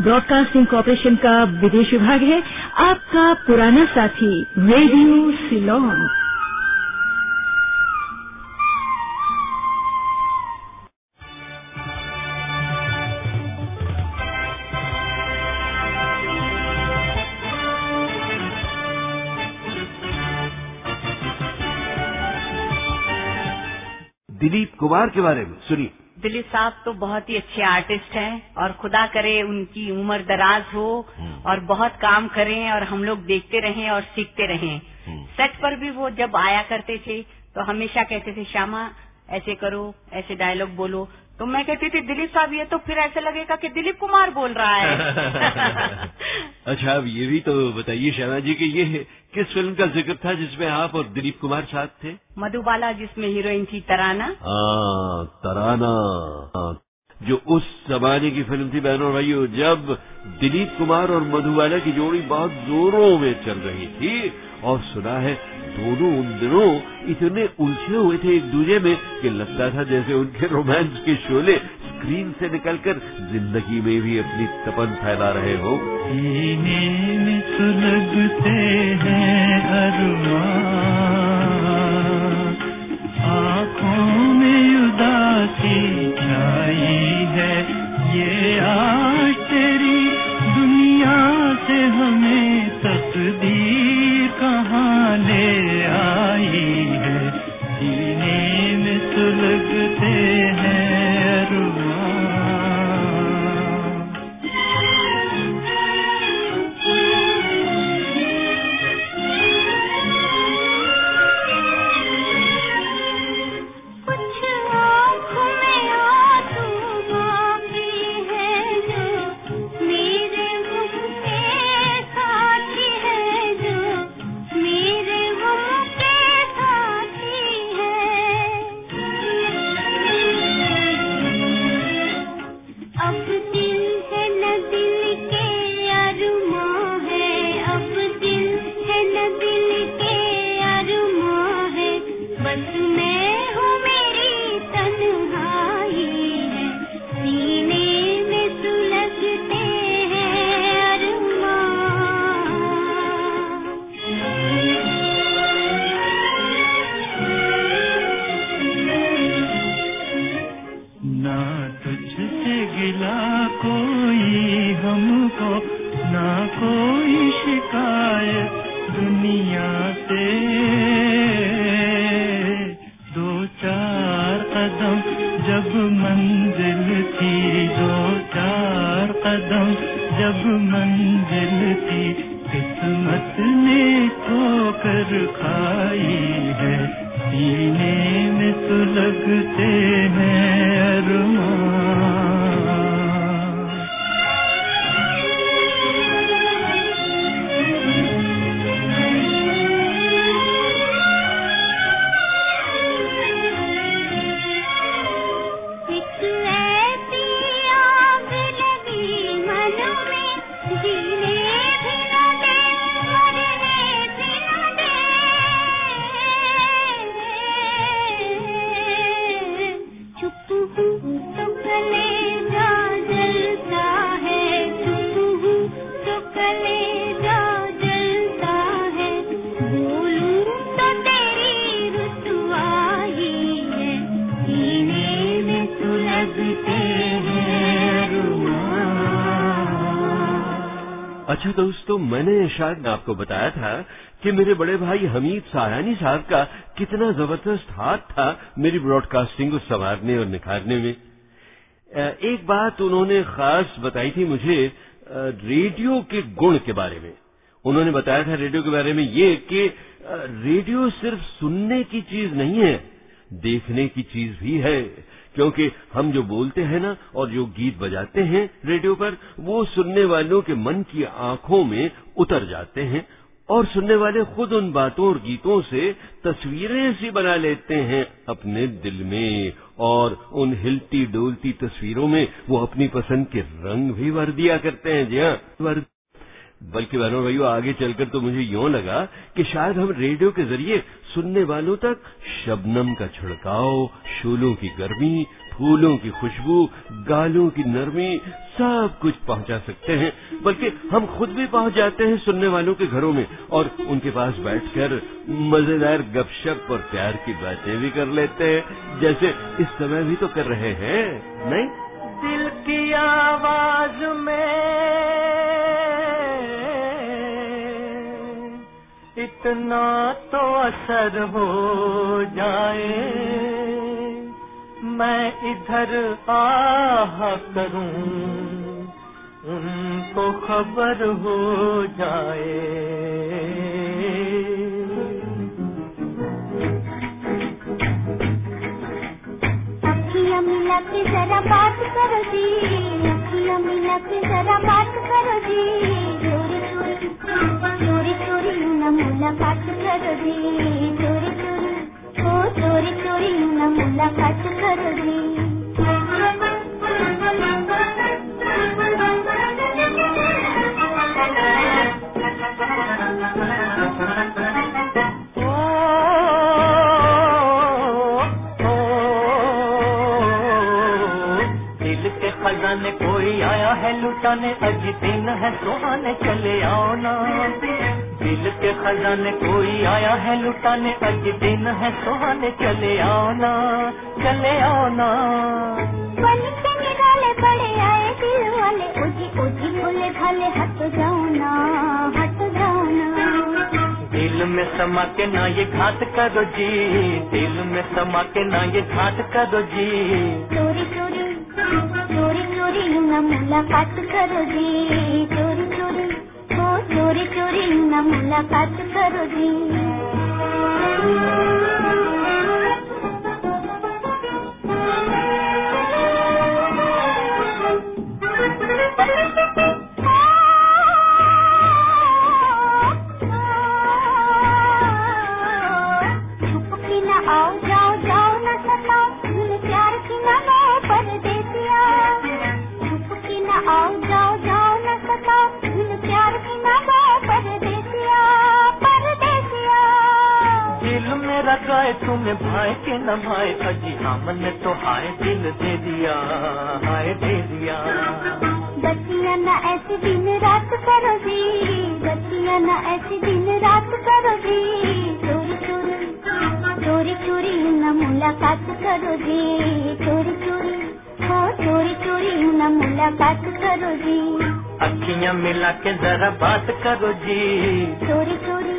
Broadcasting corporation का विदेश विभाग है। आपका पुराना साथी, रेडियो सिलोन दिलीप कुमार के बारे में, सुनिए। दिलीप साहब तो बहुत ही अच्छे आर्टिस्ट हैं और खुदा करे उनकी उम्र दराज हो और बहुत काम करें और हम लोग देखते रहें और सीखते रहें। सेट पर भी वो जब आया करते थे तो हमेशा कहते थे श्यामा ऐसे करो ऐसे डायलॉग बोलो। तो मैं कहती थी दिलीप साहब ये तो फिर ऐसे लगेगा कि दिलीप कुमार बोल रहा है। अच्छा अब ये भी तो बताइए श्यामा जी कि ये किस फ़िल्म का ज़िक्र था जिसमें आप और दिलीप कुमार साथ थे? मधुबाला जिसमें हीरोइन थी तराना। हाँ तराना। हाँ, जो उस जमाने की फ़िल्म थी बहनों भाइयों जब दिलीप कुमार और मधुबाला की जोड़ी बहुत जोरों में चल रही थी और सुना है, दोनों उन दिनों इतने उलझे हुए थे एक दूसरे में कि लगता था जैसे उनके रोमांस के शोले स्क्रीन से निकलकर ज़िंदगी में भी अपनी तपन फैला रहे हो। में सुलगते हैं आँखों में उदासी है, ये आज कदम जब मंजिल दोस्तों मैंने शायद आपको बताया था कि मेरे बड़े भाई हमीद सारानी साहब का कितना ज़बरदस्त हाथ था मेरी ब्रॉडकास्टिंग को संवारने और निखारने में। एक बात उन्होंने खास बताई थी मुझे रेडियो के गुण के बारे में। उन्होंने बताया था रेडियो के बारे में ये कि रेडियो सिर्फ़ सुनने की चीज़ नहीं है, देखने की चीज़ भी है। क्योंकि हम जो बोलते हैं ना और जो गीत बजाते हैं रेडियो पर, वो सुनने वालों के मन की आँखों में उतर जाते हैं और सुनने वाले खुद उन बातों और गीतों से तस्वीरें सी बना लेते हैं अपने दिल में और उन हिलती डोलती तस्वीरों में वो अपनी पसंद के रंग भी भर दिया करते हैं। जी हाँ। बल्कि बहनों भाइयों, आगे चलकर तो मुझे यूँ लगा कि शायद हम रेडियो के ज़रिए सुनने वालों तक शबनम का छिड़काव, शूलों की गर्मी, फूलों की खुशबू, गालों की नरमी सब कुछ पहुँचा सकते हैं, बल्कि हम खुद भी पहुँच जाते हैं सुनने वालों के घरों में और उनके पास बैठकर मज़ेदार गपशप और प्यार की बातें भी कर लेते हैं, जैसे इस समय भी तो कर रहे हैं, नहीं? दिल की आवाज़ में इतना तो असर हो जाए। मैं इधर आह करूँ, उनको खबर हो जाए। के जरा बात करो जी मिला के जरा बात करो जी चोरी चोरी चोरी चोरी न मुलाकात करो जी चोरी चोरी ओ चोरी चोरी न मुलाकात करो जी खजाने कोई आया है लुटाने अज दिन है सुहाने चले आओ ना दिल के खजाने कोई आया है लुटाने अज दिन है सुहाने चले आओ ना चले आओ ना बन के निराले बड़े आए दिल वाले ओजी ओजी भोले भाले हट जाओ ना हट जाओ ना दिल में समा के ना ये घात करो जी दिल में समा के ना ये घात करो जी। चोरी चोरी। न मुलाकात करो जी चोरी चोरी ओ चोरी चोरी न मुलाकात करो जी गाय तुम्हें भाई के न भाई अजी हमने तो हाय दिल दे दिया हाय दे दिया। बच्चिया न ऐसे दिन रात करो जी बच्चिया न ऐसे दिन रात करो जी। चोरी चोरी चोरी चोरी न मुलाकात करो जी चोरी चोरी हो चोरी चोरी न मुलाकात करो जी। अखियाँ मिला के जरा बात करो जी। चोरी चोरी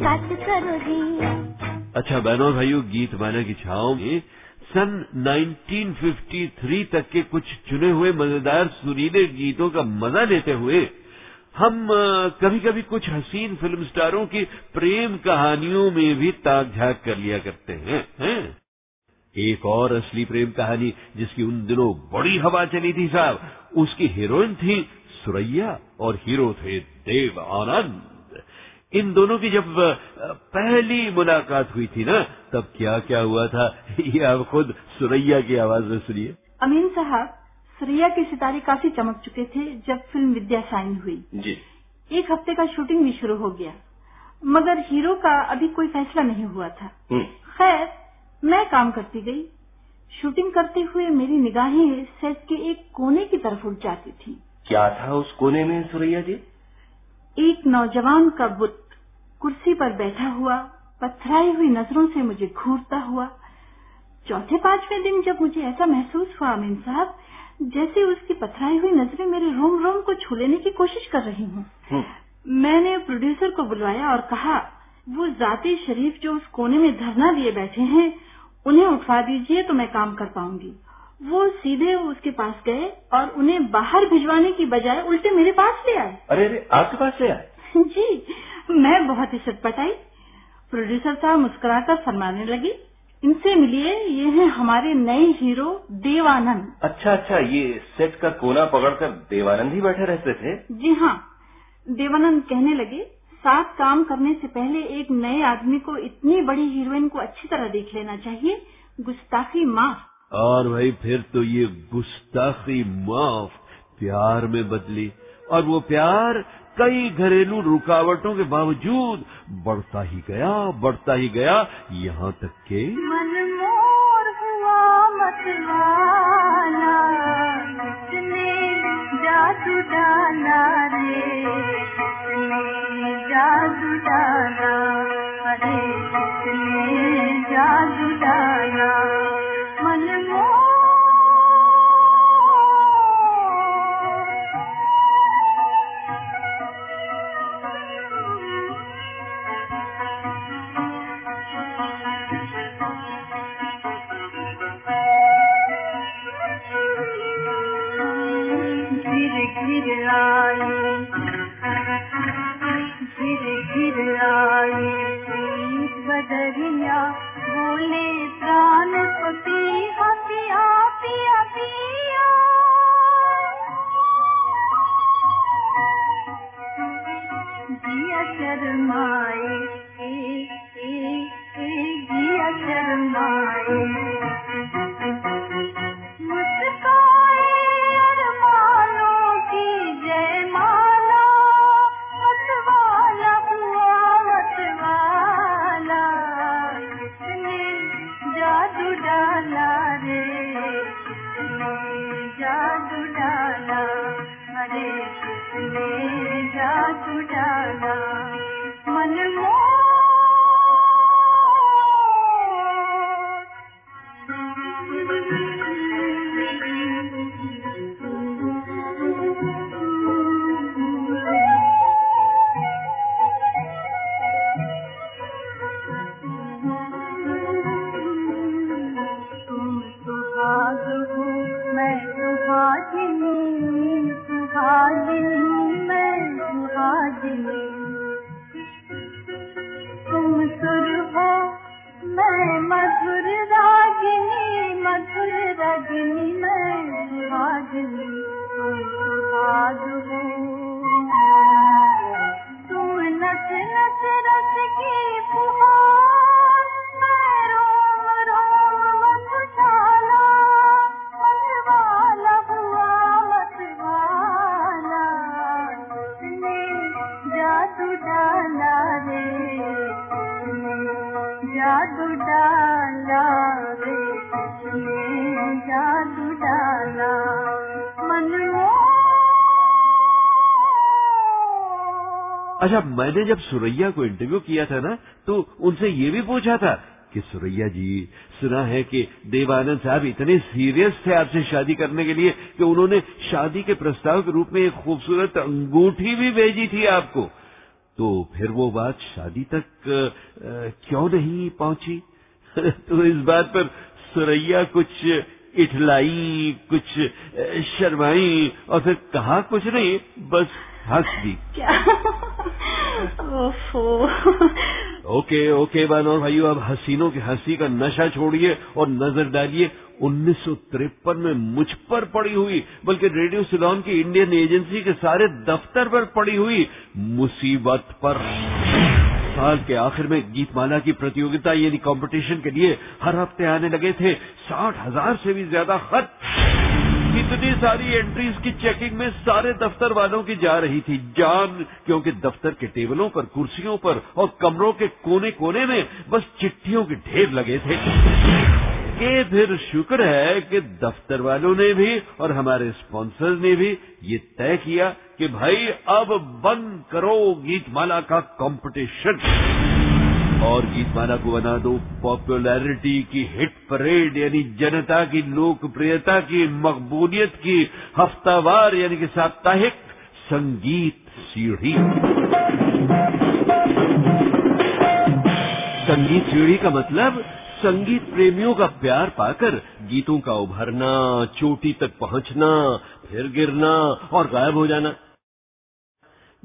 न मुलाकात करो अच्छा बहनों भाइयों गीत माना की छाओ में सन 1953 तक के कुछ चुने हुए मज़ेदार सुरीले गीतों का मज़ा लेते हुए हम कभी कभी कुछ हसीन फ़िल्म स्टारों की प्रेम कहानियों में भी ताक झाक कर लिया करते हैं, हैं? एक और असली प्रेम कहानी जिसकी उन दिनों बड़ी हवा चली थी साहब उसकी हीरोइन थी सुरैया और हीरो थे देव आनंद इन दोनों की जब पहली मुलाकात हुई थी ना तब क्या क्या हुआ था? ये आप खुद सुरैया की आवाज़ में सुनिए। अमीन साहब सुरैया के सितारे काफ़ी चमक चुके थे जब फ़िल्म विद्या साइन हुई। जी। एक हफ़्ते का शूटिंग भी शुरू हो गया। मगर हीरो का अभी कोई फैसला नहीं हुआ था। खैर मैं काम करती गई। शूटिंग करते हुए मेरी निगाहें सेट के एक कोने की तरफ़ उठ जाती थी। क्या था उस कोने में सुरैया जी? एक नौजवान का बुत कुर्सी पर बैठा हुआ पथराई हुई नज़रों से मुझे घूरता हुआ। चौथे पाँचवें दिन जब मुझे ऐसा महसूस हुआ अमीन साहब जैसे उसकी पथराई हुई नज़रें मेरे रोम रोम को छू लेने की कोशिश कर रही हूँ। मैंने प्रोड्यूसर को बुलवाया और कहा वो जाति शरीफ जो उस कोने में धरना दिए बैठे हैं उन्हें उठवा दीजिए तो मैं काम कर पाऊँगी। वो सीधे उसके पास गए और उन्हें बाहर भिजवाने की बजाय उल्टे मेरे पास ले आए। अरे अरे आपके पास से आए? जी। मैं बहुत ही चटपटाई प्रोड्यूसर साहब मुस्कुराकर फरमाने लगी इनसे मिलिए ये हैं हमारे नए हीरो देवानंद। अच्छा अच्छा ये सेट का कोना पकड़कर देवानंद ही बैठे रहते थे? जी हाँ। देवानंद कहने लगे साथ काम करने से पहले एक नए आदमी को इतनी बड़ी हीरोइन को अच्छी तरह देख लेना चाहिए। गुस्ताखी माफ़। और भाई फिर तो ये गुस्ताखी माफ़ प्यार में बदली। और वो प्यार कई घरेलू रुकावटों के बावजूद बढ़ता ही गया, बढ़ता ही गया, यहाँ तक के मन मोर मतवाला जादू डाला रे जादू डाला गिर गिर गिर शर्मा अच्छा मैंने जब सुरैया को इंटरव्यू किया था ना तो उनसे ये भी पूछा था कि सुरैया जी सुना है कि देवानंद साहब इतने सीरियस थे आपसे शादी करने के लिए कि उन्होंने शादी के प्रस्ताव के रूप में एक खूबसूरत अंगूठी भी भेजी थी आपको। तो फिर वो बात शादी तक अ, क्यों नहीं पहुँची? तो इस बात पर सुरैया कुछ इठलाई कुछ शर्माई और फिर कहा कुछ नहीं बस हंस दी क्या? ओफो। ओके ओके बानौर भाइयों अब हसीनों की हँसी का नशा छोड़िए और नज़र डालिए उन्नीस सौ तिरपन में मुझ पर पड़ी हुई बल्कि रेडियो सिलोन की इंडियन एजेंसी के सारे दफ्तर पर पड़ी हुई मुसीबत पर। साल के आखिर में गीतमाला की प्रतियोगिता यानी कंपटीशन के लिए हर हफ़्ते आने लगे थे साठ हज़ार से भी ज़्यादा खत। इतनी सारी एंट्रीज की चेकिंग में सारे दफ्तर वालों की जा रही थी। जान, क्योंकि दफ्तर के टेबलों पर, कुर्सियों पर और कमरों के कोने कोने में बस चिट्ठियों के ढेर लगे थे। के फिर शुक्र है कि दफ्तर वालों ने भी और हमारे स्पॉन्सर्स ने भी ये तय किया कि भाई, अब बंद करो गीतमाला का कंपटीशन और गीतमाला को बना दो। पॉपुलैरिटी की हिट परेड यानी जनता की, लोकप्रियता की, मकबूलियत की, हफ्तावार, यानी कि साप्ताहिक संगीत सीढ़ी। संगीत सीढ़ी का मतलब संगीत प्रेमियों का प्यार पाकर गीतों का उभरना, चोटी तक पहुँचना, फिर गिरना और गायब हो जाना।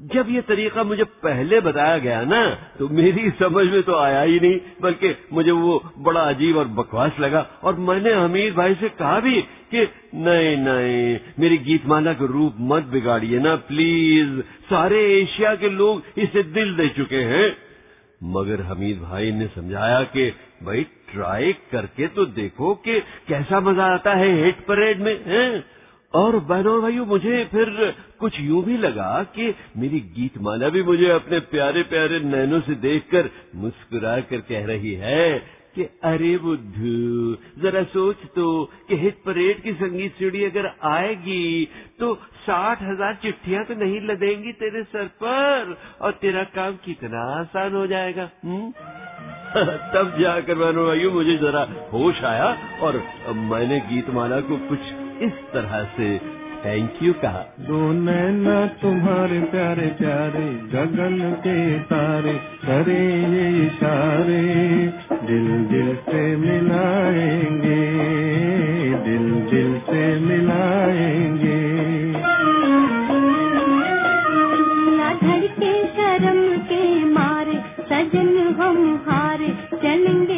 जब ये तरीका मुझे पहले बताया गया ना तो मेरी समझ में तो आया ही नहीं, बल्कि मुझे वो बड़ा अजीब और बकवास लगा। और मैंने हमीर भाई से कहा भी कि, नहीं नहीं, मेरी गीतमाला का रूप मत बिगाड़िए ना, प्लीज़। सारे एशिया के लोग इसे दिल दे चुके हैं। मगर हमीद भाई ने समझाया कि, भाई, ट्राई करके तो देखो कि कैसा मज़ा आता है हिट परेड में, हैं? और बहनों भाइयों, मुझे फिर कुछ यूँ भी लगा कि मेरी गीतमाला भी मुझे अपने प्यारे प्यारे नैनों से देखकर मुस्कुरा कर कह रही है कि, अरे बुद्धू, जरा सोच तो कि हिट परेड की संगीत सीढ़ी अगर आएगी तो साठ हज़ार चिट्ठियाँ तो नहीं लदेंगी तेरे सर पर और तेरा काम कितना आसान हो जाएगा हुँ? तब जाकर मानो भाइयों, मुझे जरा होश आया और मैंने गीतमाला को कुछ इस तरह से थैंक यू कहा। दो नैना तुम्हारे प्यारे प्यारे गगन के तारे करे ये इशारे। दिल दिल से मिलाएँगे दिल दिल से मिलाएँगे। ना धड़के शर्म के मारे सजन हम हारे चलेंगे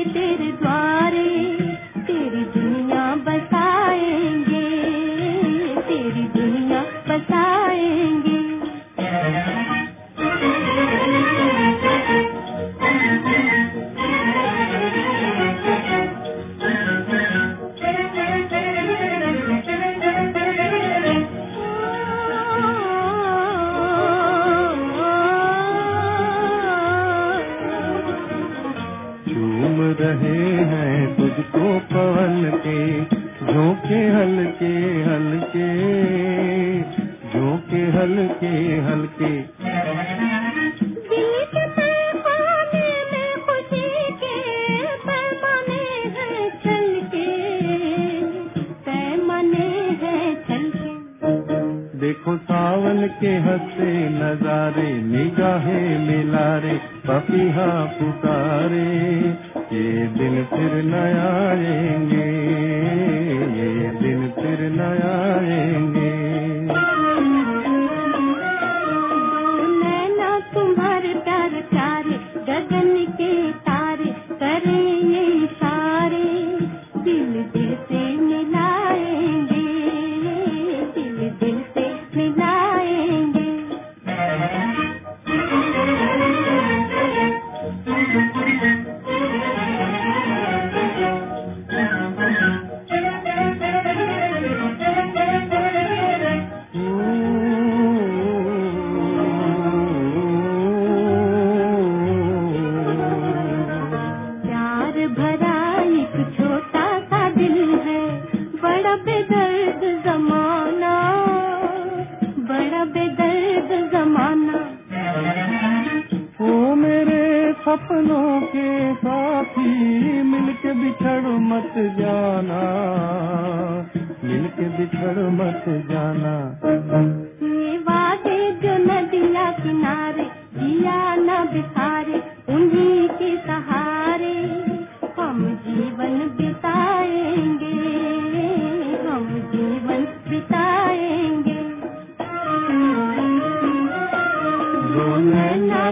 दिल दिल से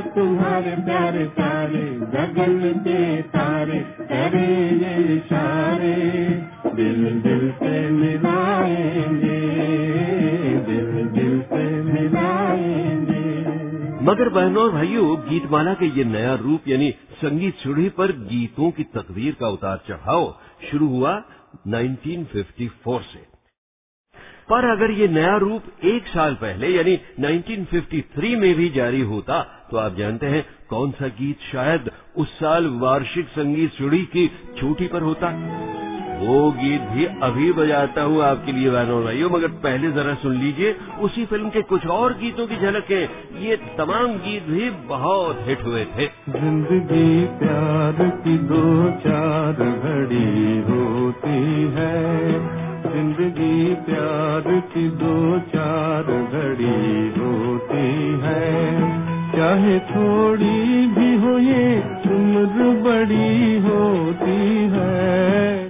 तुम्हारे प्यारे प्यारे, गगन के तारे, करे ये इशारे। दिल दिल से मिलाएँगे, दिल दिल से मिलाएँगे। मगर बहनों और भाइयों, गीतमाला के ये नया रूप, यानी संगीत सीढ़ी पर गीतों की तकदीर का उतार चढ़ाव शुरू हुआ 1954 से। पर अगर ये नया रूप एक साल पहले, यानी 1953 में भी जारी होता तो आप जानते हैं कौन सा गीत शायद उस साल वार्षिक संगीत सीढ़ी की छूटी पर होता। वो गीत भी अभी बजाता हूँ आपके लिए बहनों भाइयों, मगर पहले जरा सुन लीजिए, उसी फ़िल्म के कुछ और गीतों की झलक है। ये तमाम गीत भी बहुत हिट हुए थे। ज़िंदगी प्यार की दो चार घड़ी होती है। ज़िंदगी प्यार की दो चार घड़ी होती है। चाहे थोड़ी भी हो ये उम्र बड़ी होती है।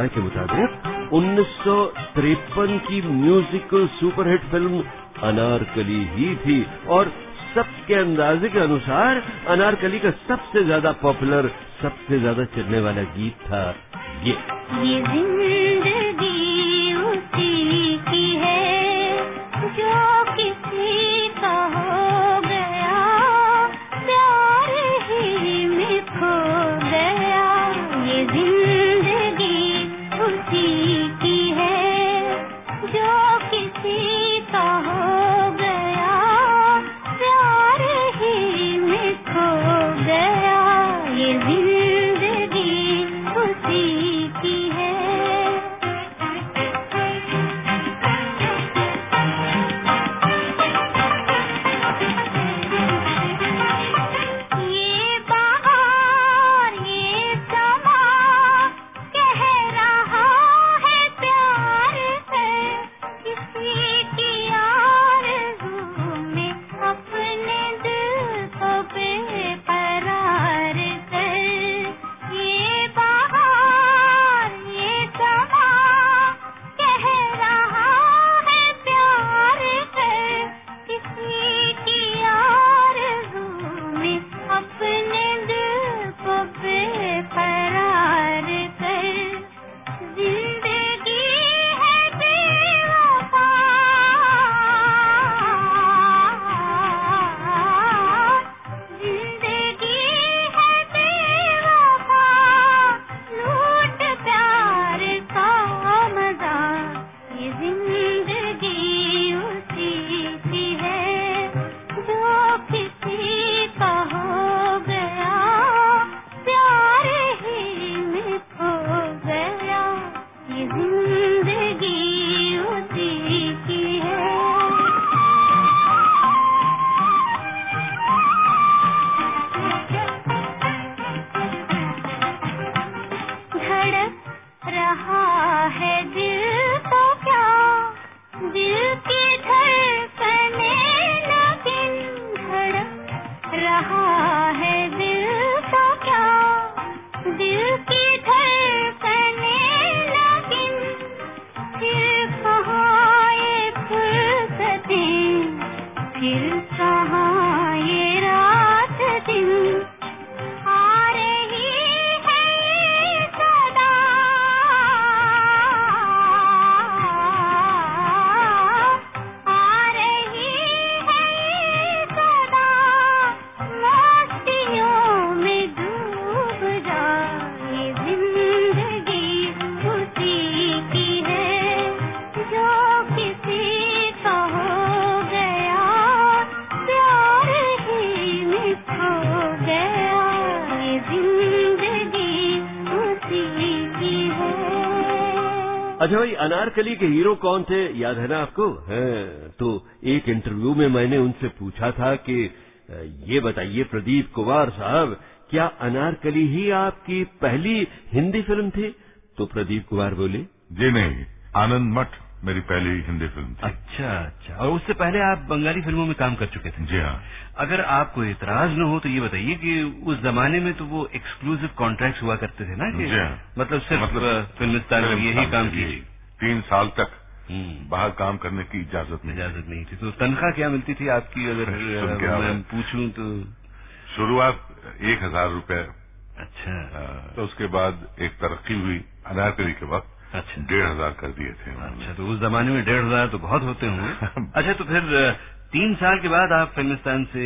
राय के मुताबिक उन्नीस की म्यूजिकल सुपरहिट फ़िल्म अनारकली ही थी और सबके अंदाजे के अनुसार अनारकली का सबसे ज़्यादा पॉपुलर, सबसे ज़्यादा चलने वाला गीत था ये। ये अच्छा भाई अनारकली के हीरो कौन थे? याद है ना आपको? हाँ, तो एक इंटरव्यू में मैंने उनसे पूछा था कि ये बताइए प्रदीप कुमार साहब क्या अनारकली ही आपकी पहली हिंदी फ़िल्म थी? तो प्रदीप कुमार बोले जी नहीं आनंद मठ। मेरी पहली हिंदी फ़िल्म थी। अच्छा अच्छा। और उससे पहले आप बंगाली फ़िल्मों में काम कर चुके थे? जी हाँ। अगर आपको इतराज न हो तो ये बताइए कि उस जमाने में तो वो एक्सक्लूसिव कॉन्ट्रैक्ट हुआ करते थे ना कि जी हाँ। मतलब सिर्फ़ मतलब फिल्मिस्तान में यही काम के कीजिए तीन साल तक हम्म, बाहर काम करने की इजाज़त नहीं इजाज़त नहीं थी। तो तनख्वाह क्या मिलती थी आपकी? अगर मैं पूछूँ तो शुरुआत एक हज़ार रुपये अच्छा। तो उसके बाद एक तरक्की हुई अनारकली के वक्त। अच्छा। डेढ़ हज़ार कर दिए थे अच्छा तो उस जमाने में डेढ़ हज़ार तो बहुत होते होंगे। अच्छा तो फिर तीन साल के बाद आप फिल्मिस्तान से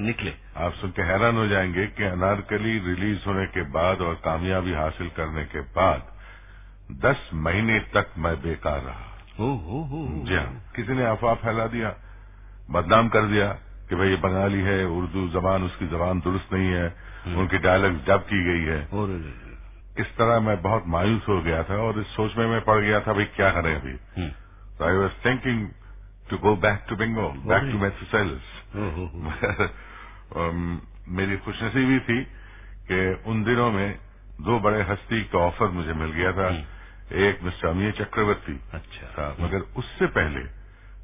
निकले। आप सुन के हैरान हो जाएँगे कि अनारकली रिलीज़ होने के बाद और कामयाबी हासिल करने के बाद दस महीने तक मैं बेकार रहा। ओ हो हो हो। जी हाँ। किसी ने अफवाह फैला दिया बदनाम कर दिया कि भाई ये बंगाली है उर्दू जबान उसकी जबान दुरुस्त नहीं है उनकी डायलॉग डब की गई है। इस तरह मैं बहुत मायूस हो गया था और इस सोच में मैं पड़ गया था भाई क्या करें अभी? हम्म, तो I was thinking to go back to Bengal back to Methuselah's cells मेरी खुशनसीबी थी कि उन दिनों में दो बड़े हस्ती का ऑफ़र मुझे मिल गया था। एक मिस्टर अमीय चक्रवर्ती अच्छा। था मगर उससे पहले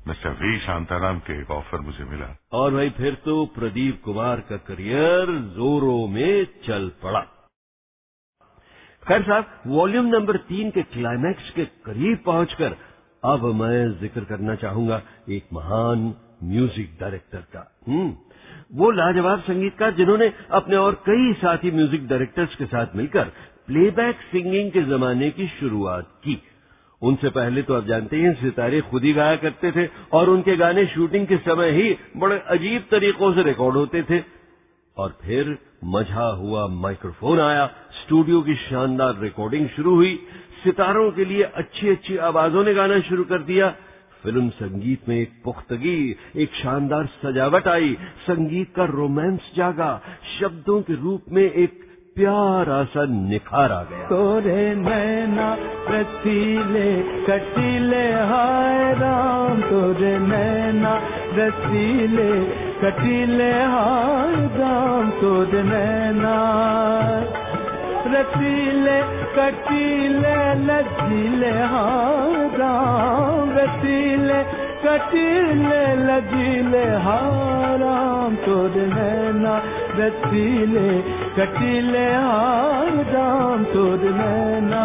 मिस्टर वी शांताराम के एक ऑफ़र मुझे मिला। और भाई फिर तो प्रदीप कुमार का करियर जोरों में चल पड़ा। खैर साहब, वॉल्यूम नंबर तीन के क्लाइमैक्स के करीब पहुंचकर अब मैं ज़िक्र करना चाहूँगा एक महान म्यूज़िक डायरेक्टर का। हम्म वो लाजवाब संगीतकार जिन्होंने अपने और कई साथी म्यूज़िक डायरेक्टर्स के साथ मिलकर प्लेबैक सिंगिंग के जमाने की शुरुआत की। उनसे पहले तो आप जानते हैं, सितारे खुद ही गाया करते थे और उनके गाने शूटिंग के समय ही बड़े अजीब तरीकों से रिकॉर्ड होते थे। और फिर मझा हुआ माइक्रोफोन आया स्टूडियो की शानदार रिकॉर्डिंग शुरू हुई। सितारों के लिए अच्छी अच्छी आवाजों ने गाना शुरू कर दिया। फ़िल्म संगीत में एक पुख्तगी, एक शानदार सजावट आई। संगीत का रोमांस जागा। शब्दों के रूप में एक प्यारा सा निखार आ गया। तोरे नैना रसीले, कटीले, हाय राम। तोरे नैना रसीले, कटीले, हाय राम। तोरे नैना रसीले कटीले लजीले हाय राम। रसीले कटीले लजीले हाय राम। तोरे नैना रसीले कटीले हाय राम। तोरे नैना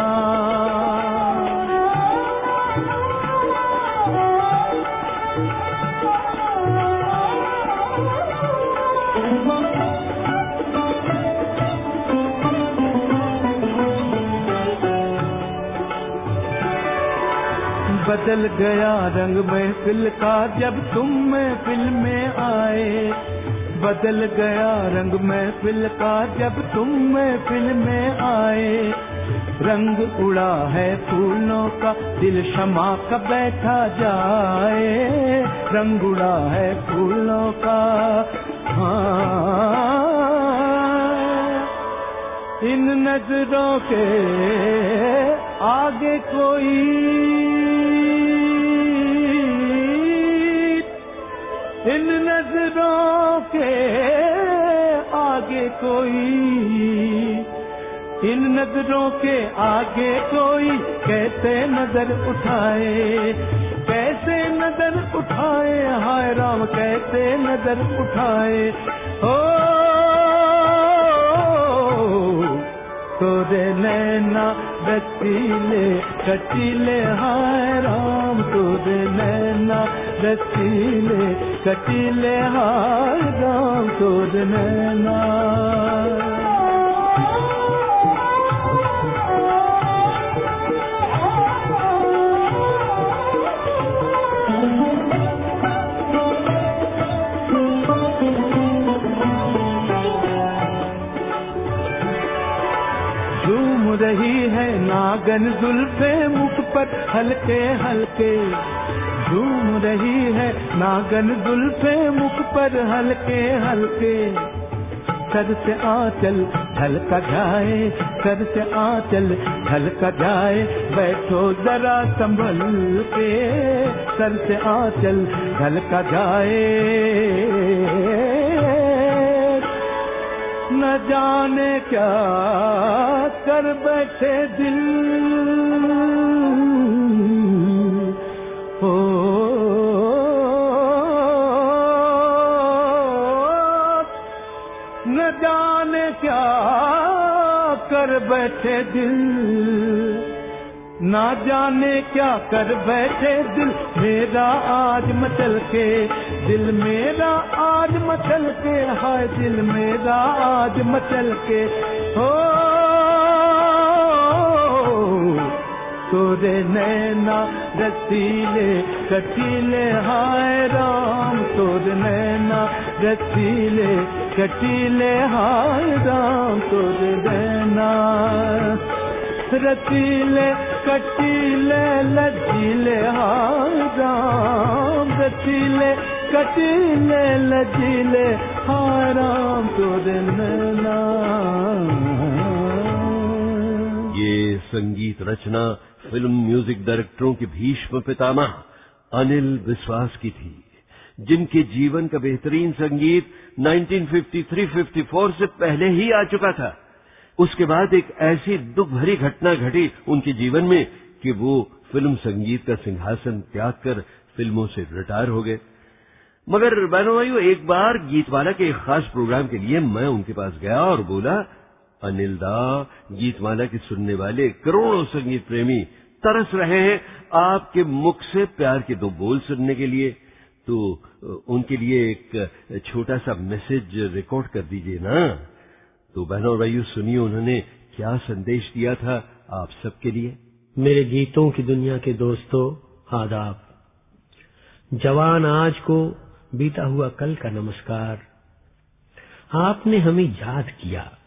बदल गया रंग महफिल का जब तुम महफिल में आए। बदल गया रंग महफिल का जब तुम महफिल में आए। रंग उड़ा है फूलों का, दिल शमा का बैठा जाए। रंग उड़ा है फूलों का हाँ। इन नज़रों के आगे कोई इन नज़रों के आगे कोई, इन नज़रों के आगे कोई कैसे नज़र उठाए, कैसे नज़र उठाए, हाय राम कैसे नज़र उठाए, ओ, तोरे नैना रसीले कटीले हाय राम नैना रसीले कटीले हाय राम तोरे नैना रही है नागन जुल्फे मुख पर, हल्के हल्के। झूम रही है नागन जुल्फे मुख पर, हल्के हल्के। सर से आंचल ढलका जाए, सर से आंचल ढलका जाए, बैठो जरा संभल के। सर से आंचल ढलका जाए। जाने क्या कर बैठे दिल। हो। न जाने क्या कर बैठे दिल। ना जाने क्या कर बैठे दिल। मेरा आज मचल के दिल, मेरा आज मचल के हाय दिल मेरा आज मचल के, हो। तोरे नैना रसीले, कटीले हाय राम। तोरे नैना रसीले, कटीले हाय राम। तोरे नैना रसीले, कटीले, लजीले हाय राम। रसीले लजीले हाय राम ये संगीत रचना फ़िल्म म्यूज़िक डायरेक्टरों के भीष्म पितामह अनिल विश्वास की थी, जिनके जीवन का बेहतरीन संगीत 1953-54 से पहले ही आ चुका था। उसके बाद एक ऐसी दुख भरी घटना घटी उनके जीवन में कि वो फ़िल्म संगीत का सिंहासन त्याग कर फ़िल्मों से रिटायर हो गए। मगर बहनों भाइयों, एक बार गीतवाला के एक खास प्रोग्राम के लिए मैं उनके पास गया और बोला, अनिल दा, गीतमाला के सुनने वाले करोड़ों संगीत प्रेमी तरस रहे हैं आपके मुख से प्यार के दो बोल सुनने के लिए। तो उनके लिए एक छोटा सा मैसेज रिकॉर्ड कर दीजिए ना। तो बहनों और भाइयों, सुनिए उन्होंने क्या संदेश दिया था आप सबके लिए। मेरे गीतों की दुनिया के दोस्तों, आदाब। जवान आज को बीता हुआ कल का नमस्कार। आपने हमें याद किया।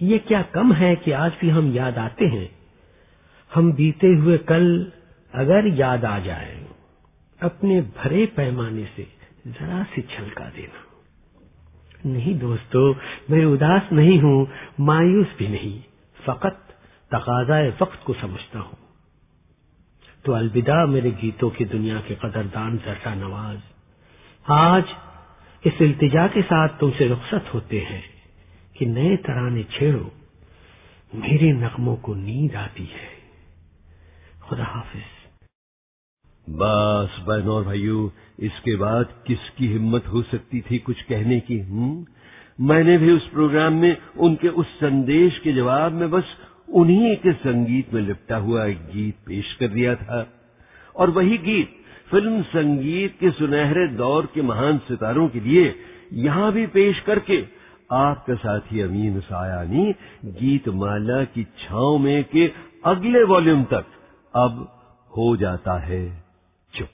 ये क्या कम है कि आज भी हम याद आते हैं? हम बीते हुए कल अगर याद आ जाए, अपने भरे पैमाने से जरा सी छलका देना। नहीं दोस्तों, मैं उदास नहीं हूँ, मायूस भी नहीं, फकत तकाजाए वक्त को समझता हूँ। तो अलविदा मेरे गीतों की दुनिया के कदरदान जरसा नवाज़। आज इस इल्तिजा के साथ तुमसे रुखसत होते हैं कि नए तराने छेड़ो, मेरे नगमों को नींद आती है। खुदा हाफिज। बस बहनों और भाइयों, इसके बाद किसकी हिम्मत हो सकती थी कुछ कहने की हम्म? मैंने भी उस प्रोग्राम में उनके उस संदेश के जवाब में बस उन्हीं के संगीत में लिपटा हुआ एक गीत पेश कर दिया था। और वही गीत फ़िल्म संगीत के सुनहरे दौर के महान सितारों के लिए यहाँ भी पेश करके आपका साथी अमीन सायानी गीतमाला की छाव में के अगले वॉल्यूम तक अब हो जाता है चुप।